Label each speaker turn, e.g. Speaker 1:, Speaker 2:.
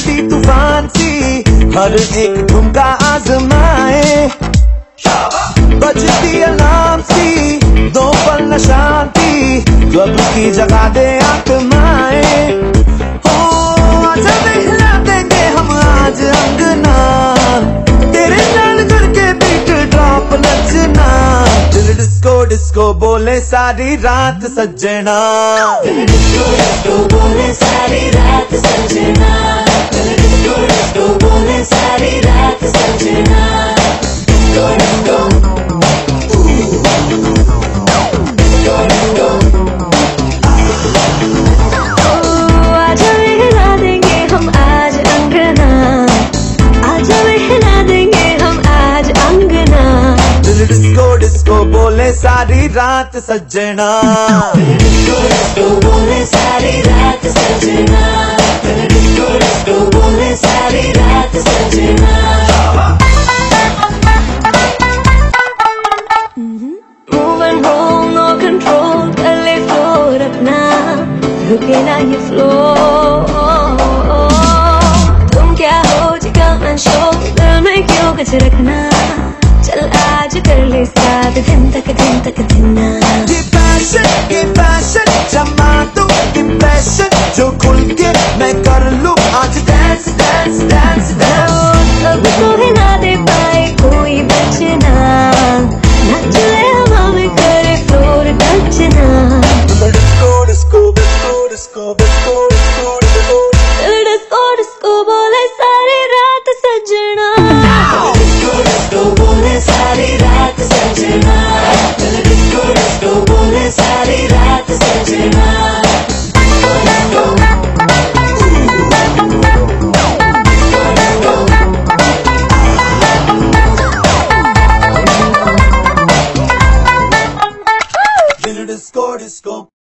Speaker 1: मचती तूफ़ान सी हर एक ठुमका आजमाए। बजती अलार्म सी दो पल न शांति क्लब की जगह दे आत्माए। हो आजा हिला देंगे हम आज अंगना। तेरे नाल करके बीट ड्रॉप नचना। दिल डिस्को डिस्को बोले सारी रात सज्जना।
Speaker 2: डिस्को डिस्को बोले सारी रात सजना सारी रात सजना
Speaker 1: सारी रात
Speaker 2: सजना
Speaker 3: Move and roll, no control, कर ले floor. अपना रुके ना ये flow तुम क्या क्यों रखना चल आज कर ले साथ दिन तक दिन तक दिन ना
Speaker 1: ये पैशन ये पैशन जमा दो इम्प्रेशन जो खुल के मैं कर लूँ। आज डांस डांस डांस डांस
Speaker 3: अब तो हिला दे पाए कोई बचना। नचले हवा में करे floor
Speaker 1: disco disco disco disco disco disco
Speaker 3: सारी रात सजना
Speaker 1: Disco, disco.